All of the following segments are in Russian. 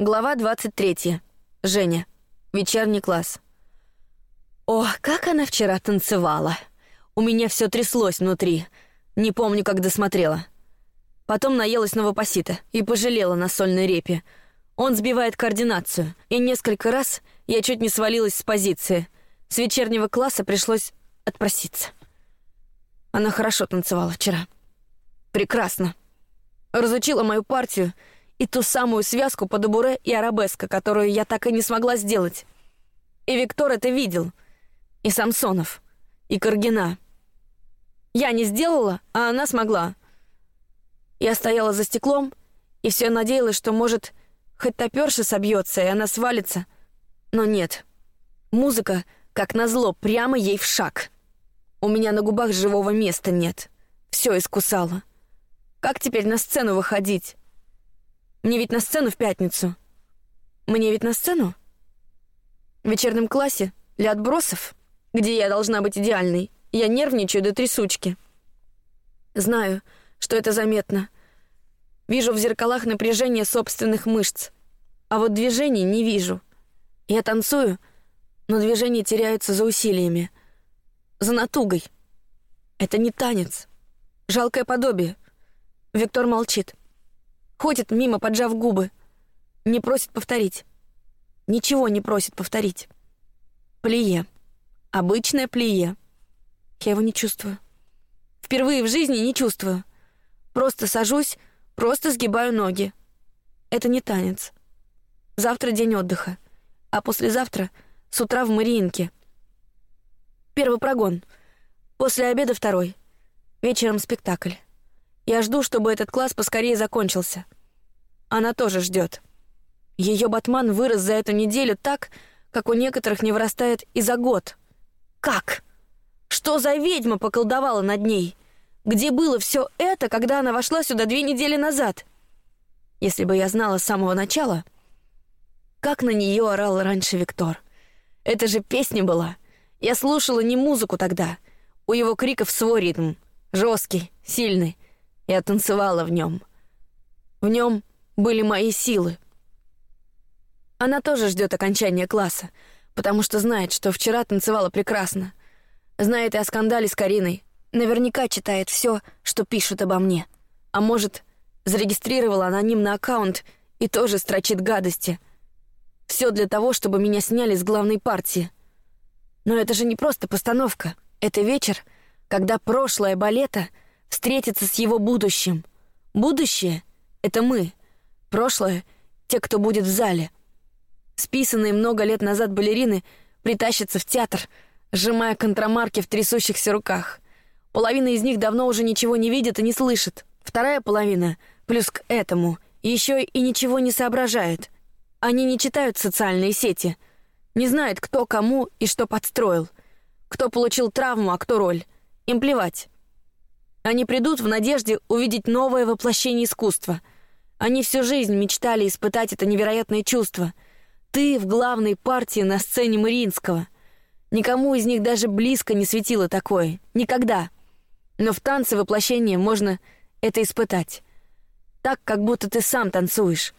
Глава 23. Женя. Вечерний класс. О, как она вчера танцевала. У меня все тряслось внутри. Не помню, как досмотрела. Потом наелась новопосита и пожалела на сольной репе. Он сбивает координацию, и несколько раз я чуть не свалилась с позиции. С вечернего класса пришлось отпроситься. Она хорошо танцевала вчера. Прекрасно. Разучила мою партию — и ту самую связку по дубуре и арабеска, которую я так и не смогла сделать. И Виктор это видел, и Самсонов, и Каргина. Я не сделала, а она смогла. Я стояла за стеклом и все надеялась, что может хоть топерша собьется и она свалится, но нет. Музыка, как назло, прямо ей в шаг. У меня на губах живого места нет. Все искусала. Как теперь на сцену выходить? Мне ведь на сцену в пятницу. Мне ведь на сцену? В вечернем классе для отбросов, где я должна быть идеальной, я нервничаю до трясучки. Знаю, что это заметно. Вижу в зеркалах напряжение собственных мышц, а вот движений не вижу. Я танцую, но движения теряются за усилиями, за натугой. Это не танец, жалкое подобие. Виктор молчит. Ходит мимо, поджав губы. Не просит повторить. Ничего не просит повторить. Плие. Обычное плие. Я его не чувствую. Впервые в жизни не чувствую. Просто сажусь, просто сгибаю ноги. Это не танец. Завтра день отдыха, а послезавтра с утра в Мариинке. Первый прогон. После обеда второй. Вечером спектакль. Я жду, чтобы этот класс поскорее закончился. Она тоже ждет. Ее батман вырос за эту неделю так, как у некоторых не вырастает и за год. Как? Что за ведьма поколдовала над ней? Где было все это, когда она вошла сюда две недели назад? Если бы я знала с самого начала, как на нее орал раньше Виктор. Это же песня была. Я слушала не музыку тогда. У его криков свой ритм, жесткий, сильный. Я танцевала в нем. В нем были мои силы. Она тоже ждет окончания класса, потому что знает, что вчера танцевала прекрасно. Знает и о скандале с Кариной. Наверняка читает все, что пишут обо мне. А может, зарегистрировала анонимный аккаунт и тоже строчит гадости. Все для того, чтобы меня сняли с главной партии. Но это же не просто постановка. Это вечер, когда прошлое балета — встретиться с его будущим. Будущее — это мы. Прошлое — те, кто будет в зале. Списанные много лет назад балерины притащатся в театр, сжимая контрамарки в трясущихся руках. Половина из них давно уже ничего не видит и не слышит. Вторая половина, плюс к этому, еще и ничего не соображает. Они не читают социальные сети, не знают, кто кому и что подстроил, кто получил травму, а кто роль. Им плевать. Они придут в надежде увидеть новое воплощение искусства. Они всю жизнь мечтали испытать это невероятное чувство. Ты в главной партии на сцене Мариинского. Никому из них даже близко не светило такое. Никогда. Но в танце воплощения можно это испытать. Так, как будто ты сам танцуешь.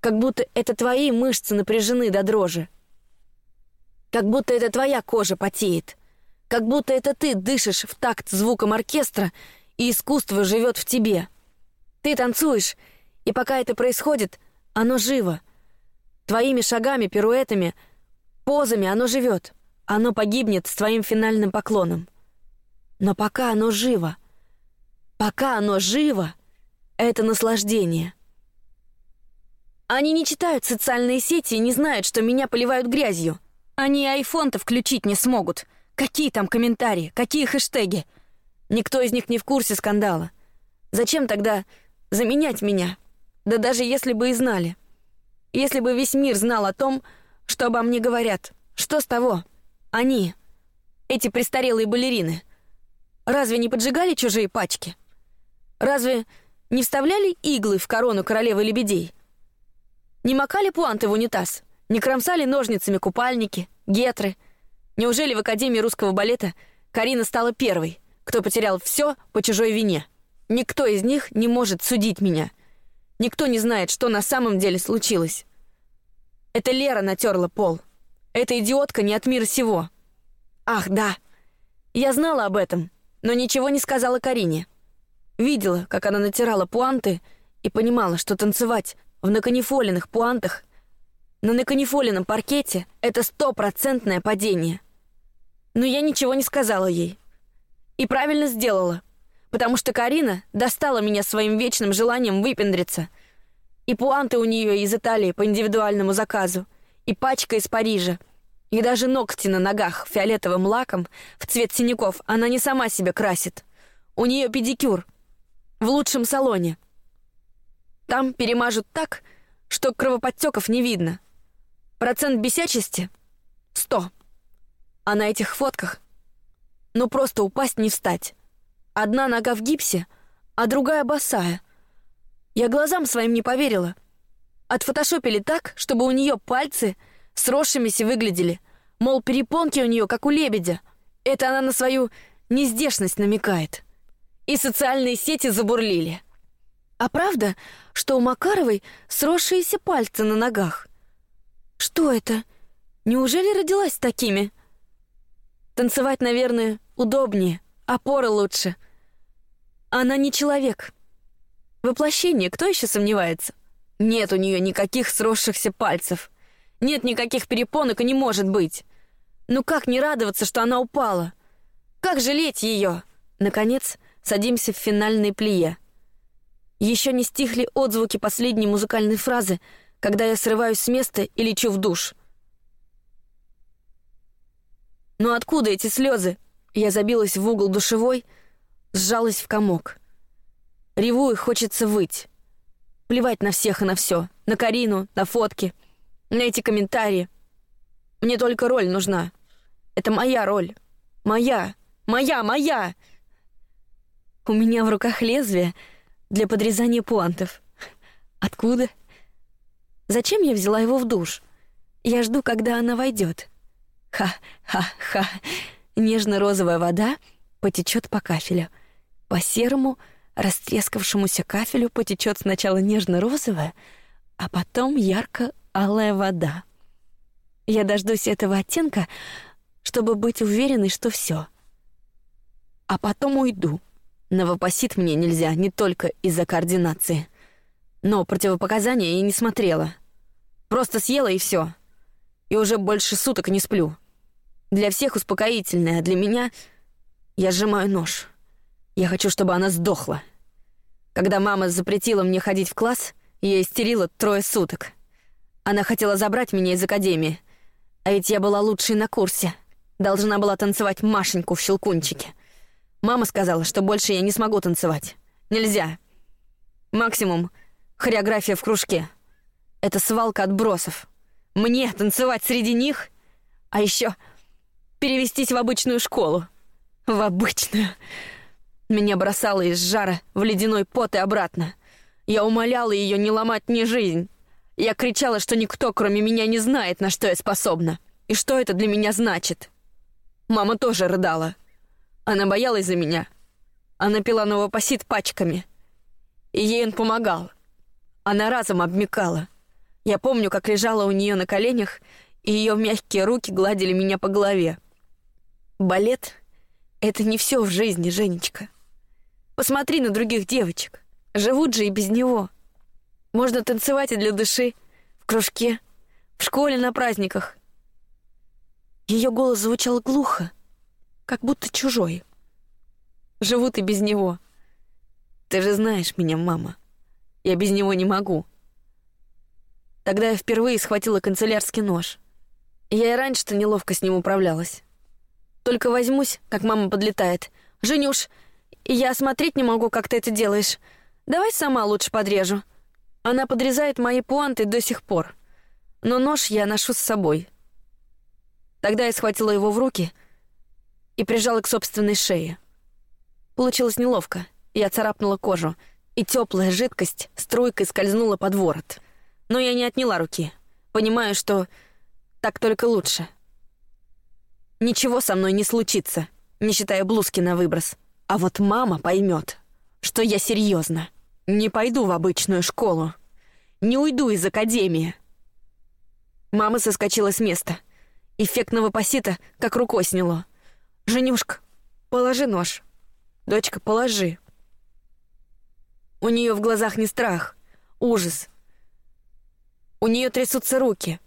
Как будто это твои мышцы напряжены до дрожи. Как будто это твоя кожа потеет. Как будто это ты дышишь в такт звуком оркестра и искусство живет в тебе. Ты танцуешь, и пока это происходит, оно живо. Твоими шагами, пируэтами, позами оно живет. Оно погибнет с твоим финальным поклоном. Но пока оно живо, пока оно живо, это наслаждение. Они не читают социальные сети и не знают, что меня поливают грязью. Они айфон-то включить не смогут. Какие там комментарии, какие хэштеги — Никто из них не в курсе скандала. Зачем тогда заменять меня? Да даже если бы и знали. Если бы весь мир знал о том, что обо мне говорят, что с того? Они, эти престарелые балерины, разве не поджигали чужие пачки? Разве не вставляли иглы в корону королевы лебедей? Не макали пуанты в унитаз? Не кромсали ножницами купальники, гетры? Неужели в Академии русского балета Карина стала первой? Кто потерял все по чужой вине. Никто из них не может судить меня. Никто не знает, что на самом деле случилось. Это Лера натерла пол. Эта идиотка не от мира сего. Ах, да. Я знала об этом, но ничего не сказала Карине. Видела, как она натирала пуанты, и понимала, что танцевать в наканифоленных пуантах на наканифоленном паркете — это стопроцентное падение. Но я ничего не сказала ей. И правильно сделала, потому что Карина достала меня своим вечным желанием выпендриться. И пуанты у нее из Италии по индивидуальному заказу, и пачка из Парижа — и даже ногти на ногах фиолетовым лаком в цвет синяков она не сама себе красит. У нее педикюр. В лучшем салоне. Там перемажут так, что кровоподтеков не видно. Процент бесячести — сто. А на этих фотках ну просто упасть не встать. Одна нога в гипсе, а другая босая. Я глазам своим не поверила. Отфотошопили так, чтобы у нее пальцы сросшимися выглядели, Мол, перепонки у нее как у лебедя. Это она на свою нездешность намекает. И социальные сети забурлили. А правда, что у Макаровой сросшиеся пальцы на ногах? Что это? Неужели родилась такими? Танцевать, наверное, удобнее, опора лучше. Она не человек. Воплощение, кто еще сомневается? Нет у нее никаких сросшихся пальцев. Нет никаких перепонок и не может быть. Ну как не радоваться, что она упала? Как жалеть ее? Наконец, садимся в финальной плие. Еще не стихли отзвуки последней музыкальной фразы, когда я срываюсь с места и лечу в душ. Но «Ну откуда эти слезы? Я забилась в угол душевой, сжалась в комок. Реву и хочется выть. Плевать на всех и на все, на Карину, на фотки — на эти комментарии. Мне только роль нужна. Это моя роль. Моя. Моя, моя. У меня в руках лезвие для подрезания пуантов. Откуда? Зачем я взяла его в душ? Я жду, когда она войдет. Ха-ха-ха. Нежно-розовая вода потечет по кафелю. По серому, растрескавшемуся кафелю потечет сначала нежно-розовая, а потом ярко алая вода. Я дождусь этого оттенка, чтобы быть уверенной, что все. А потом уйду. Новопосит мне нельзя не только из-за координации. Но противопоказания я не смотрела. Просто съела и все. И уже больше суток не сплю. Для всех успокоительное, а для меня я сжимаю нож. Я хочу, чтобы она сдохла. Когда мама запретила мне ходить в класс, я истерила трое суток. Она хотела забрать меня из академии. А ведь я была лучшей на курсе. Должна была танцевать Машеньку в щелкунчике. Мама сказала, что больше я не смогу танцевать. Нельзя. Максимум — хореография в кружке. Это свалка отбросов. Мне танцевать среди них? А еще перевестись в обычную школу. В обычную. Меня бросало из жара в ледяной пот и обратно. Я умоляла ее не ломать мне жизнь. Я кричала, что никто, кроме меня, не знает, на что я способна. И что это для меня значит. Мама тоже рыдала. Она боялась за меня. Она пила новопосит пачками. И ей он помогал. Она разом обмекала. Я помню, как лежала у нее на коленях, и ее мягкие руки гладили меня по голове. Балет — это не все в жизни, Женечка. Посмотри на других девочек. Живут же и без него. Можно танцевать и для души, в кружке, в школе на праздниках. Ее голос звучал глухо, как будто чужой. Живут и без него. Ты же знаешь меня, мама. Я без него не могу. Тогда я впервые схватила канцелярский нож. Я и раньше-то неловко с ним управлялась. Только возьмусь, как мама подлетает. Женюш, я смотреть не могу, как ты это делаешь. Давай сама лучше подрежу. Она подрезает мои пуанты до сих пор. Но нож я ношу с собой. Тогда я схватила его в руки и прижала к собственной шее. Получилось неловко. Я царапнула кожу, и теплая жидкость струйкой скользнула под ворот. Но я не отняла руки, понимаю, что так только лучше. Ничего со мной не случится, не считая блузки на выброс. А вот мама поймет, что я серьезно. Не пойду в обычную школу. Не уйду из академии. Мама соскочила с места. Эффектного пасита как рукой сняло. «Женюшка, положи нож. Дочка, положи». У нее в глазах не страх, ужас. У нее трясутся руки.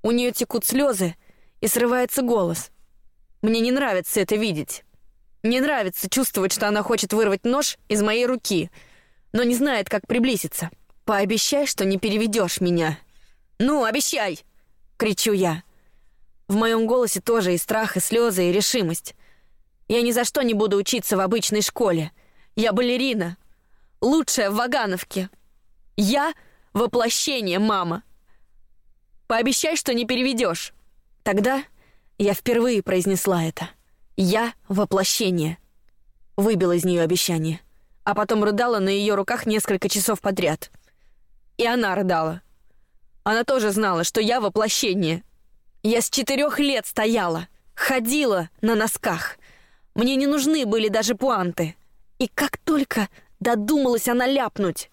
У нее текут слезы и срывается голос. Мне не нравится это видеть. Не нравится чувствовать, что она хочет вырвать нож из моей руки, но не знает, как приблизиться. Пообещай, что не переведешь меня. Ну, обещай! кричу я. В моем голосе тоже и страх, и слезы, и решимость. Я ни за что не буду учиться в обычной школе. Я балерина, лучшая в Вагановке. Я воплощение, мама. Пообещай, что не переведешь. Тогда я впервые произнесла это. Я воплощение. Выбила из нее обещание, а потом рыдала на ее руках несколько часов подряд. И она рыдала. Она тоже знала, что я воплощение. Я с четырех лет стояла, ходила на носках. Мне не нужны были даже пуанты. И как только додумалась она ляпнуть,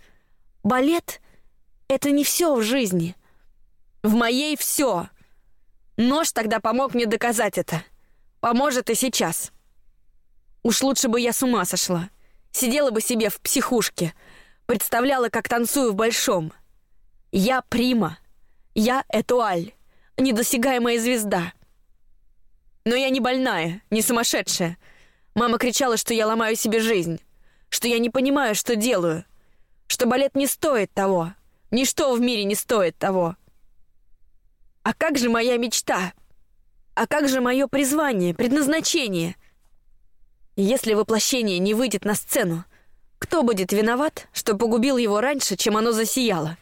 балет — это не все в жизни. В моей все. Нож тогда помог мне доказать это. Поможет и сейчас. Уж лучше бы я с ума сошла. Сидела бы себе в психушке, представляла, как танцую в большом. Я прима. Я Этуаль, недосягаемая звезда. Но я не больная, не сумасшедшая. Мама кричала, что я ломаю себе жизнь, что я не понимаю, что делаю, что балет не стоит того, ничто в мире не стоит того. А как же моя мечта? А как же мое призвание, предназначение? Если воплощение не выйдет на сцену, кто будет виноват, что погубил его раньше, чем оно засияло?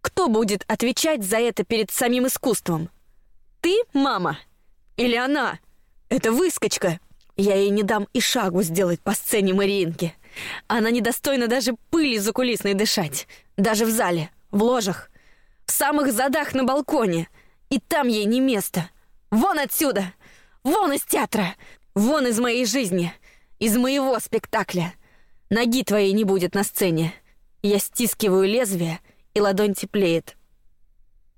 Кто будет отвечать за это перед самим искусством? Ты, мама? Или она? Это выскочка. Я ей не дам и шагу сделать по сцене Мариинки. Она недостойна даже пыли закулисной дышать. Даже в зале, в ложах, в самых задах на балконе — и там ей не место. Вон отсюда! Вон из театра! Вон из моей жизни! Из моего спектакля! Ноги твоей не будет на сцене. Я стискиваю лезвие, и ладонь теплеет.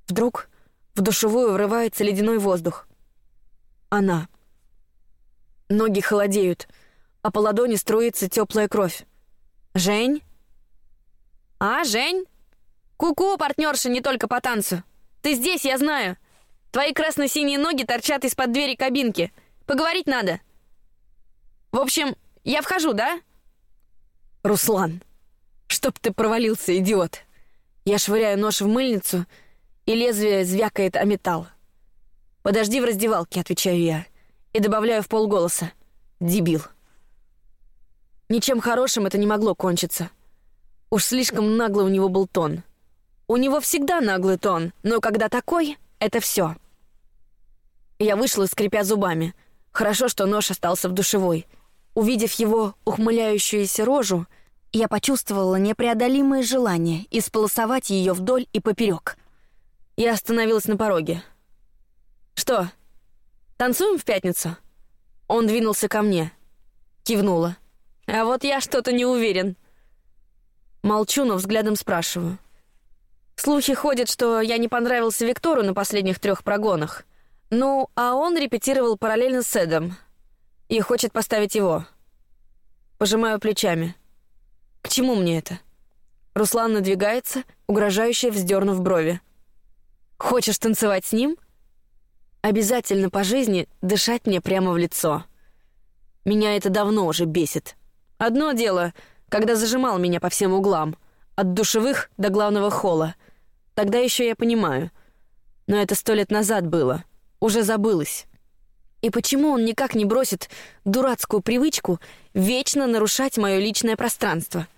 Вдруг в душевую врывается ледяной воздух. Она. Ноги холодеют, а по ладони струится теплая кровь. Жень? А, Жень? Ку-ку, партнерша, не только по танцу. Ты здесь, я знаю. Твои красно-синие ноги торчат из-под двери кабинки. Поговорить надо. В общем, я вхожу, да? Руслан, чтоб ты провалился, идиот. Я швыряю нож в мыльницу, и лезвие звякает о металл. Подожди в раздевалке, отвечаю я, и добавляю в полголоса: дебил. Ничем хорошим это не могло кончиться. Уж слишком наглый у него был тон. У него всегда наглый тон, но когда такой, это все. Я вышла, скрипя зубами. Хорошо, что нож остался в душевой. Увидев его ухмыляющуюся рожу, я почувствовала непреодолимое желание исполосовать ее вдоль и поперек. Я остановилась на пороге. Что? Танцуем в пятницу? Он двинулся ко мне. Кивнула. А вот я что-то не уверен. Молчу, но взглядом спрашиваю. Слухи ходят, что я не понравился Виктору на последних трех прогонах. Ну, а он репетировал параллельно с Эдом и хочет поставить его. Пожимаю плечами. К чему мне это? Руслан надвигается, угрожающе вздернув брови. Хочешь танцевать с ним? Обязательно по жизни дышать мне прямо в лицо. Меня это давно уже бесит. Одно дело, когда зажимал меня по всем углам, от душевых до главного холла. Тогда еще я понимаю. Но это сто лет назад было уже забылось. И почему он никак не бросит дурацкую привычку вечно нарушать мое личное пространство?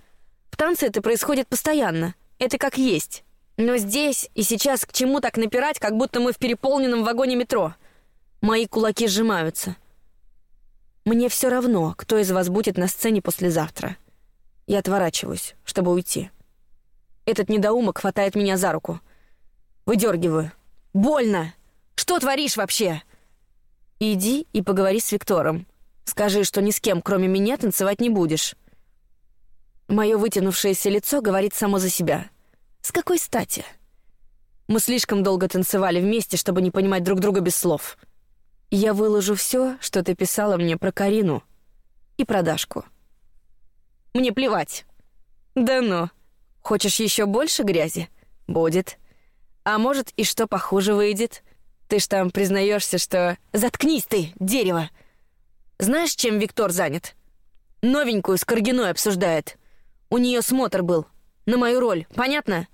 В танце это происходит постоянно. Это как есть. Но здесь и сейчас к чему так напирать, как будто мы в переполненном вагоне метро? Мои кулаки сжимаются. Мне все равно, кто из вас будет на сцене послезавтра. Я отворачиваюсь, чтобы уйти. Этот недоумок хватает меня за руку. Выдергиваю. Больно. Что творишь вообще? Иди и поговори с Виктором. Скажи, что ни с кем, кроме меня, танцевать не будешь. Мое вытянувшееся лицо говорит само за себя. С какой стати? Мы слишком долго танцевали вместе, чтобы не понимать друг друга без слов. Я выложу все, что ты писала мне про Карину и про Дашку. Мне плевать. Да ну. Хочешь еще больше грязи? Будет. А может, и что похуже выйдет? Ты ж там признаешься, что... Заткнись ты, дерево! Знаешь, чем Виктор занят? Новенькую с Каргиной обсуждает. У нее смотр был. На мою роль, понятно?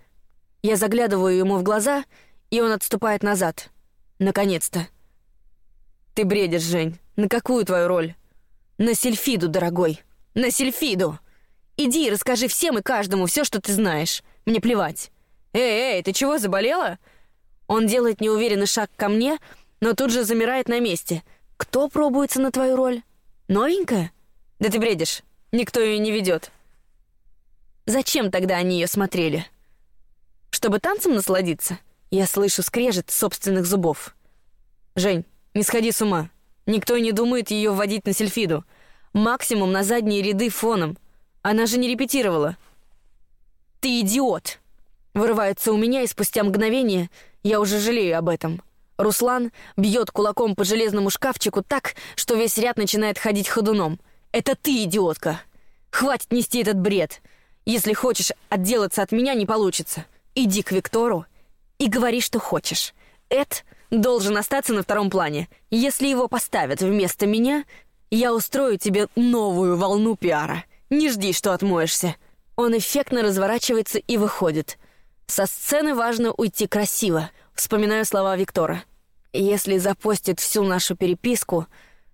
Я заглядываю ему в глаза, и он отступает назад. Наконец-то. Ты бредишь, Жень. На какую твою роль? На Сельфиду, дорогой. На Сельфиду. Иди и расскажи всем и каждому все, что ты знаешь. Мне плевать. Эй, эй, ты чего, заболела? Он делает неуверенный шаг ко мне, но тут же замирает на месте. Кто пробуется на твою роль? Новенькая? Да ты бредишь. Никто ее не ведет. Зачем тогда они ее смотрели? Чтобы танцем насладиться? Я слышу скрежет собственных зубов. Жень, не сходи с ума. Никто не думает ее вводить на сельфиду. Максимум на задние ряды фоном. Она же не репетировала. Ты идиот. Вырывается у меня, и спустя мгновение я уже жалею об этом. Руслан бьет кулаком по железному шкафчику так, что весь ряд начинает ходить ходуном. Это ты, идиотка. Хватит нести этот бред. Если хочешь отделаться от меня, не получится. Иди к Виктору и говори, что хочешь. Эд должен остаться на втором плане. Если его поставят вместо меня, я устрою тебе новую волну пиара. Не жди, что отмоешься. Он эффектно разворачивается и выходит. Со сцены важно уйти красиво. Вспоминаю слова Виктора. Если запостит всю нашу переписку,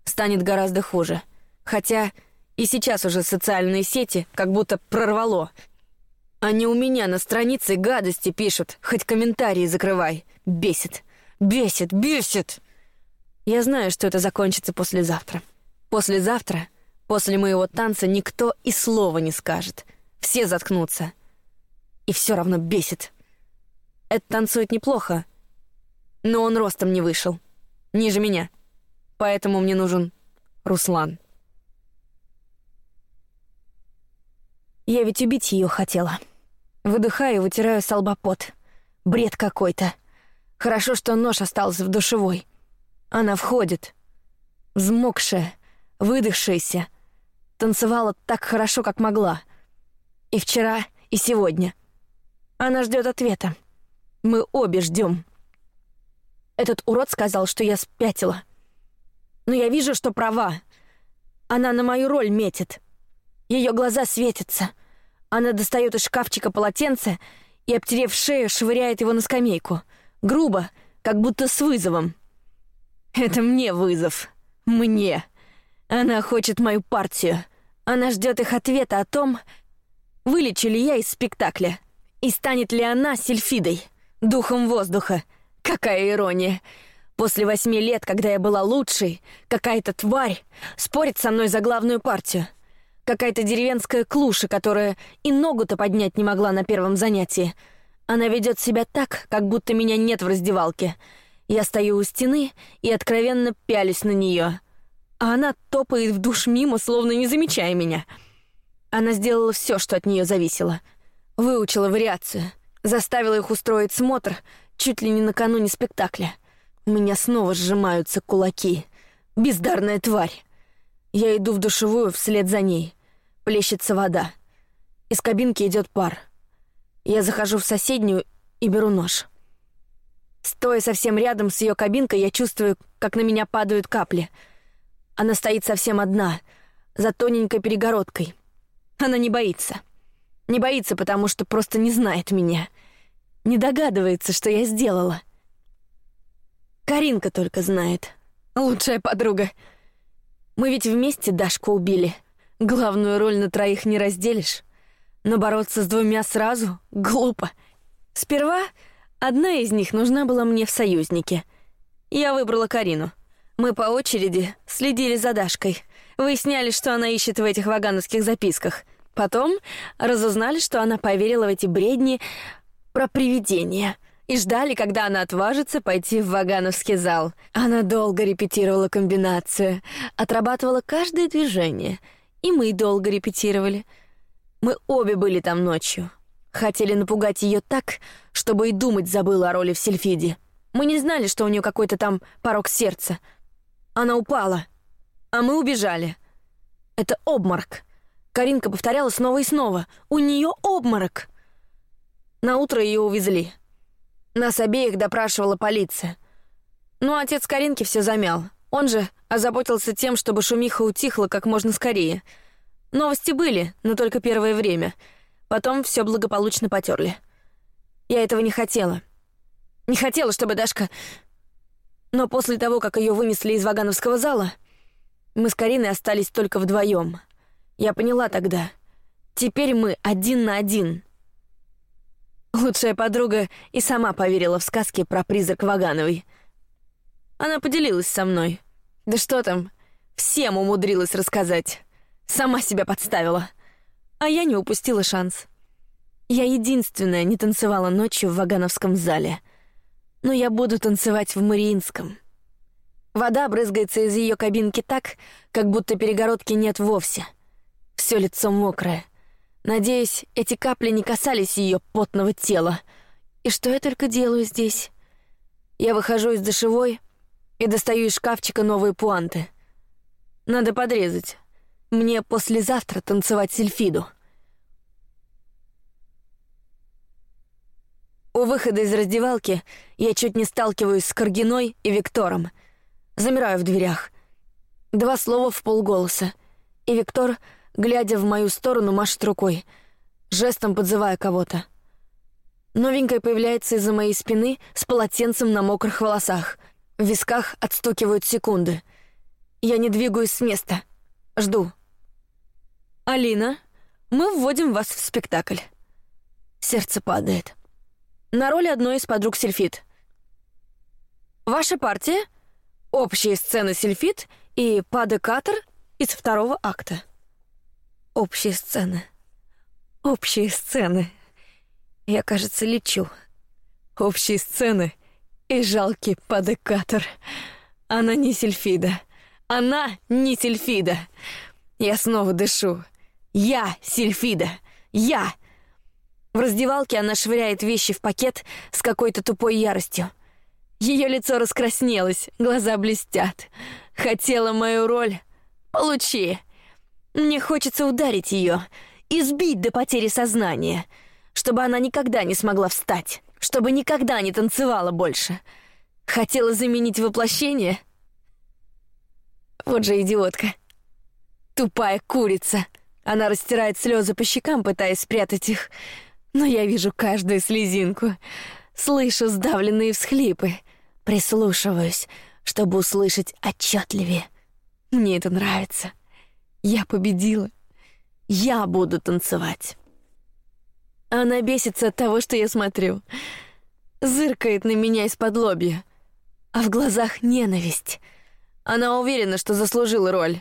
станет гораздо хуже. Хотя и сейчас уже социальные сети как будто прорвало, они у меня на странице гадости пишут, хоть комментарии закрывай. Бесит, бесит, бесит. Я знаю, что это закончится послезавтра. Послезавтра, после моего танца, никто и слова не скажет. Все заткнутся. И все равно бесит. Это танцует неплохо, но он ростом не вышел. Ниже меня. Поэтому мне нужен Руслан. Я ведь убить ее хотела. Выдыхаю, вытираю с лба пот. Бред какой-то. Хорошо, что нож остался в душевой. Она входит. Взмокшая, выдохшаяся. Танцевала так хорошо, как могла. И вчера, и сегодня. Она ждет ответа. Мы обе ждем. Этот урод сказал, что я спятила. Но я вижу, что права. Она на мою роль метит. Ее глаза светятся. Она достает из шкафчика полотенце и, обтерев шею, швыряет его на скамейку. Грубо, как будто с вызовом. Это мне вызов. Мне. Она хочет мою партию. Она ждет их ответа о том, вылечу ли я из спектакля. И станет ли она сельфидой, духом воздуха. Какая ирония. После восьми лет, когда я была лучшей, какая-то тварь спорит со мной за главную партию. Какая-то деревенская клуша, которая и ногу-то поднять не могла на первом занятии. Она ведет себя так, как будто меня нет в раздевалке. Я стою у стены и откровенно пялюсь на нее, а она топает в душ мимо, словно не замечая меня. Она сделала все, что от нее зависело. Выучила вариацию, заставила их устроить смотр чуть ли не накануне спектакля. У меня снова сжимаются кулаки. Бездарная тварь. Я иду в душевую вслед за ней. Плещется вода. Из кабинки идет пар. Я захожу в соседнюю и беру нож. Стоя совсем рядом с ее кабинкой, я чувствую, как на меня падают капли. Она стоит совсем одна, за тоненькой перегородкой. Она не боится. Не боится, потому что просто не знает меня. Не догадывается, что я сделала. Каринка только знает. Лучшая подруга. Мы ведь вместе Дашку убили. Главную роль на троих не разделишь. Но бороться с двумя сразу — глупо. Сперва одна из них нужна была мне в союзнике. Я выбрала Карину. Мы по очереди следили за Дашкой. Выясняли, что она ищет в этих вагановских записках. Потом разузнали, что она поверила в эти бредни про привидения — и ждали, когда она отважится пойти в Вагановский зал. Она долго репетировала комбинацию, отрабатывала каждое движение — и мы долго репетировали. Мы обе были там ночью. Хотели напугать ее так, чтобы и думать забыла о роли в Сильфиде. Мы не знали, что у нее какой-то там порог сердца. Она упала, а мы убежали. Это обморок. Каринка повторяла снова и снова. У нее обморок. На утро ее увезли. Нас обеих допрашивала полиция. Ну, отец Каринки все замял. Он же озаботился тем, чтобы шумиха утихла как можно скорее. Новости были, но только первое время. Потом все благополучно потерли. Я этого не хотела. Не хотела, чтобы Дашка... Но после того, как ее вынесли из Вагановского зала, мы с Кариной остались только вдвоем. Я поняла тогда. Теперь мы один на один. Лучшая подруга и сама поверила в сказки про призрак Вагановой. Она поделилась со мной. Да что там, всем умудрилась рассказать. Сама себя подставила. А я не упустила шанс. Я единственная не танцевала ночью в Вагановском зале. Но я буду танцевать в Мариинском. Вода брызгается из ее кабинки так, как будто перегородки нет вовсе. Все лицо мокрое. Надеюсь, эти капли не касались ее потного тела. И что я только делаю здесь? Я выхожу из душевой и достаю из шкафчика новые пуанты. Надо подрезать. Мне послезавтра танцевать сельфиду. У выхода из раздевалки я чуть не сталкиваюсь с Каргиной и Виктором. Замираю в дверях. Два слова в полголоса. И Виктор глядя в мою сторону, машет рукой, жестом подзывая кого-то. Новенькая появляется из-за моей спины с полотенцем на мокрых волосах. В висках отстукивают секунды. Я не двигаюсь с места. Жду. «Алина, мы вводим вас в спектакль». Сердце падает. На роли одной из подруг Сельфит. Ваша партия — общие сцены Сельфит и падекатор из второго акта. Общие сцены. Общие сцены. Я, кажется, лечу. Общие сцены и жалкий падекатор. Она не Сильфида. Она не Сильфида. Я снова дышу. Я Сильфида. Я. В раздевалке она швыряет вещи в пакет с какой-то тупой яростью. Ее лицо раскраснелось, глаза блестят. Хотела мою роль? Получи. Мне хочется ударить ее, избить до потери сознания, чтобы она никогда не смогла встать, чтобы никогда не танцевала больше. Хотела заменить воплощение? Вот же идиотка. Тупая курица. Она растирает слезы по щекам, пытаясь спрятать их. Но я вижу каждую слезинку. Слышу сдавленные всхлипы. Прислушиваюсь, чтобы услышать отчетливее. Мне это нравится. Я победила. Я буду танцевать. Она бесится от того, что я смотрю. Зыркает на меня из-под лобья. А в глазах ненависть. Она уверена, что заслужила роль.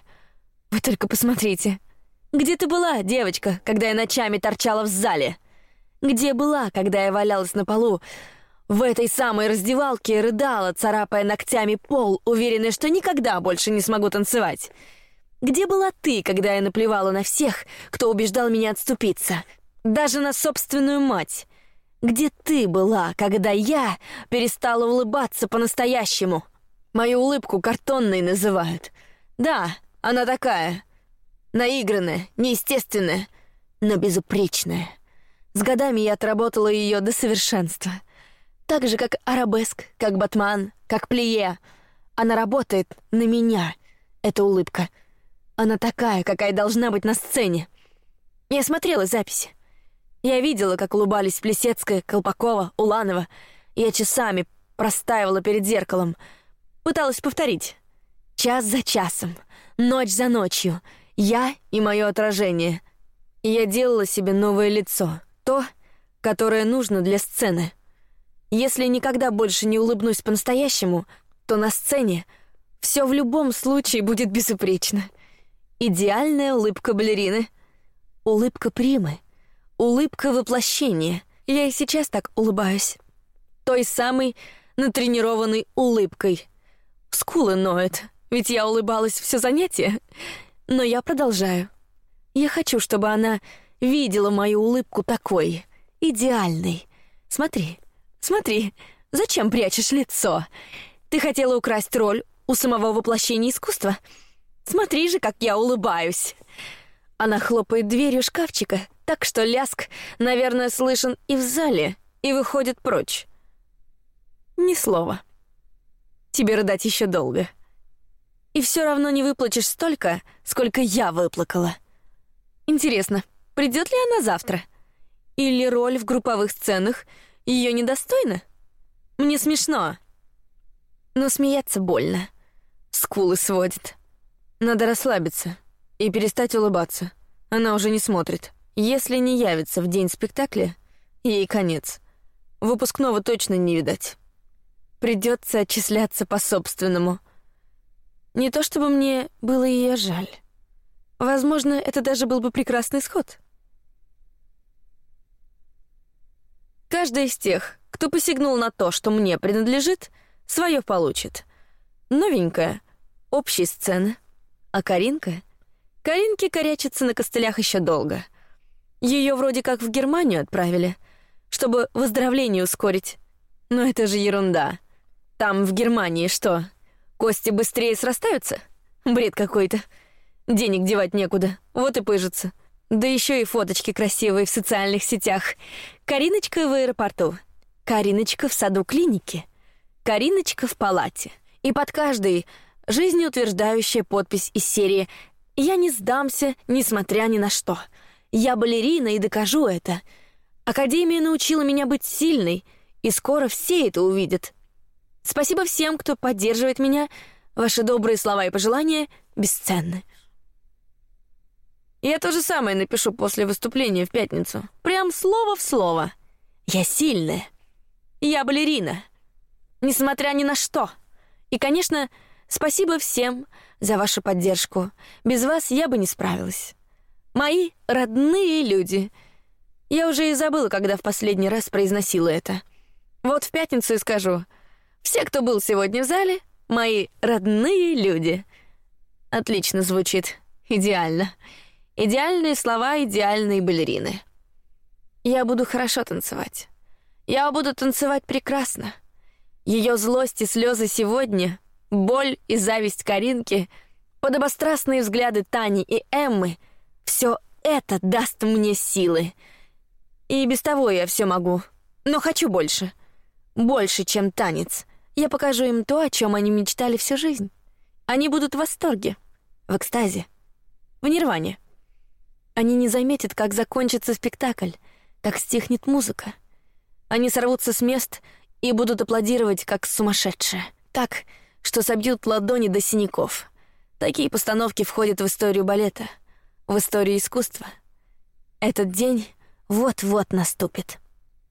Вы только посмотрите. Где ты была, девочка, когда я ночами торчала в зале? Где была, когда я валялась на полу в этой самой раздевалке рыдала, царапая ногтями пол, уверенная, что никогда больше не смогу танцевать? Где была ты, когда я наплевала на всех, кто убеждал меня отступиться? Даже на собственную мать. Где ты была, когда я перестала улыбаться по-настоящему? Мою улыбку картонной называют. Да, она такая. Наигранная, неестественная, но безупречная. С годами я отработала ее до совершенства. Так же, как арабеск, как батман, как плие. Она работает на меня, эта улыбка — она такая, какая должна быть на сцене. Я смотрела записи. Я видела, как улыбались Плесецкая, Колпакова, Уланова. Я часами простаивала перед зеркалом. Пыталась повторить. Час за часом, ночь за ночью. Я и мое отражение. я делала себе новое лицо. То, которое нужно для сцены. Если никогда больше не улыбнусь по-настоящему, то на сцене все в любом случае будет безупречно. Идеальная улыбка балерины. Улыбка примы. Улыбка воплощения. Я и сейчас так улыбаюсь. Той самой натренированной улыбкой. Скулы ноют, ведь я улыбалась все занятие. Но я продолжаю. Я хочу, чтобы она видела мою улыбку такой, идеальный. Смотри, смотри, зачем прячешь лицо? Ты хотела украсть роль у самого воплощения искусства? Смотри же, как я улыбаюсь. Она хлопает дверью шкафчика, так что ляск, наверное, слышен и в зале, и выходит прочь. Ни слова. Тебе рыдать еще долго. И все равно не выплачешь столько, сколько я выплакала. Интересно, придет ли она завтра? Или роль в групповых сценах ее недостойна? Мне смешно. Но смеяться больно. Скулы сводит. Надо расслабиться и перестать улыбаться. Она уже не смотрит. Если не явится в день спектакля, ей конец. Выпускного точно не видать. Придется отчисляться по-собственному. Не то чтобы мне было ее жаль. Возможно, это даже был бы прекрасный исход. Каждый из тех, кто посягнул на то, что мне принадлежит, свое получит. Новенькая, общей сцены. А Каринка? Каринке корячится на костылях еще долго. Ее вроде как в Германию отправили, чтобы выздоровление ускорить. Но это же ерунда. Там в Германии что? Кости быстрее срастаются? Бред какой-то. Денег девать некуда. Вот и пыжится. Да еще и фоточки красивые в социальных сетях. Кариночка в аэропорту. Кариночка в саду клиники. Кариночка в палате. И под каждой жизнеутверждающая подпись из серии «Я не сдамся, несмотря ни на что. Я балерина и докажу это. Академия научила меня быть сильной, и скоро все это увидят. Спасибо всем, кто поддерживает меня. Ваши добрые слова и пожелания бесценны. Я то же самое напишу после выступления в пятницу. Прям слово в слово. Я сильная. Я балерина. Несмотря ни на что. И, конечно, спасибо всем за вашу поддержку. Без вас я бы не справилась. Мои родные люди. Я уже и забыла, когда в последний раз произносила это. Вот в пятницу и скажу. Все, кто был сегодня в зале, мои родные люди. Отлично звучит. Идеально. Идеальные слова идеальной балерины. Я буду хорошо танцевать. Я буду танцевать прекрасно. Ее злость и слезы сегодня, боль и зависть Каринки, подобострастные взгляды Тани и Эммы — все это даст мне силы. И без того я все могу, но хочу больше. Больше, чем танец — я покажу им то, о чем они мечтали всю жизнь. Они будут в восторге, в экстазе, в нирване. Они не заметят, как закончится спектакль, как стихнет музыка. Они сорвутся с мест и будут аплодировать, как сумасшедшие. Так, что собьют ладони до синяков. Такие постановки входят в историю балета, в историю искусства. Этот день вот-вот наступит.